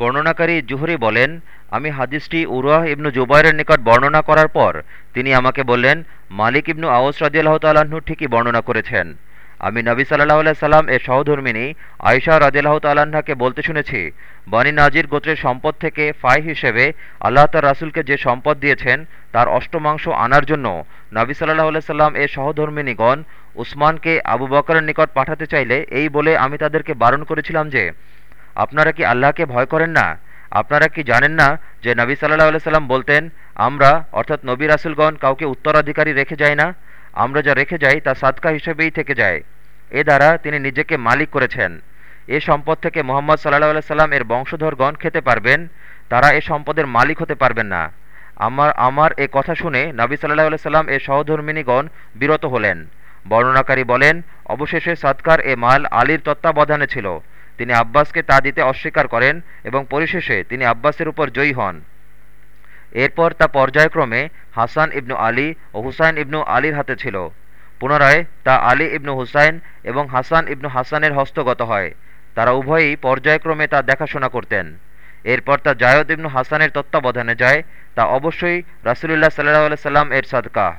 বর্ণনাকারী জুহরি বলেন, আমি হাদিসটি উরাহ ইবনু জুবাইরের নিকট বর্ণনা করার পর তিনি আমাকে বললেন, মালিক ইবনু আউস রাজিয়াল্লাহ তাল্লাহ্ন ঠিকই বর্ণনা করেছেন। আমি নবী সাল্লাহ আল্লাহ সাল্লাম এর সহধর্মিনী আয়সা রাজিয়াল্লাহ তাল্লাহ্নাকে বলতে শুনেছি, বানী নাজির গোত্রের সম্পদ থেকে ফাই হিসেবে আল্লাহ তার রাসুলকে যে সম্পদ দিয়েছেন, তার অষ্টমাংশ আনার জন্য নবী সাল্লাহ আল্লাহ সাল্লাম এর সহধর্মিনীগণ উসমানকে আবু বকরের নিকট পাঠাতে চাইলে এই বলে আমি তাদেরকে বারণ করেছিলাম যে আপনারা কি আল্লাহকে ভয় করেন না? আপনারা কি জানেন না যে নবী সাল্লাহ সাল্লাম বলতেন, আমরা, অর্থাৎ নবী রাসুলগণ, কাউকে উত্তরাধিকারী রেখে যাই না। আমরা যা রেখে যাই তা সাদকা হিসেবেই থেকে যায়। এ দ্বারা তিনি নিজেকে মালিক করেছেন। এ সম্পদ থেকে মোহাম্মদ সাল্লাহ সাল্লাম এর বংশধরগণ খেতে পারবেন, তারা এ সম্পদের মালিক হতে পারবেন না। আমার আমার এ কথা শুনে নবী সাল্লাহ সাল্লাম এর সহধর্মিনীগণ বিরত হলেন। বর্ণনাকারী বলেন, অবশেষে সৎকার এ মাল আলীর তত্ত্বাবধানে ছিল। তিনি আব্বাসকে তা দিতে অস্বীকার করেন এবং পরিশেষে তিনি আব্বাসের উপর জয়ী হন। এরপর তা পর্যায়ক্রমে হাসান ইবনু আলী ও হুসাইন ইবনু আলীর হাতে ছিল। পুনরায় তা আলী ইবনু হুসাইন এবং হাসান ইবনু হাসানের হস্তগত হয়। তারা উভয়ই পর্যায়ক্রমে তা দেখাশোনা করতেন। এরপর তা জায়দ ইবনু হাসানের তত্ত্বাবধানে যায়। তা অবশ্যই রাসুলুল্লাহ সাল্লাহ সাল্লাম এর সাদকাহ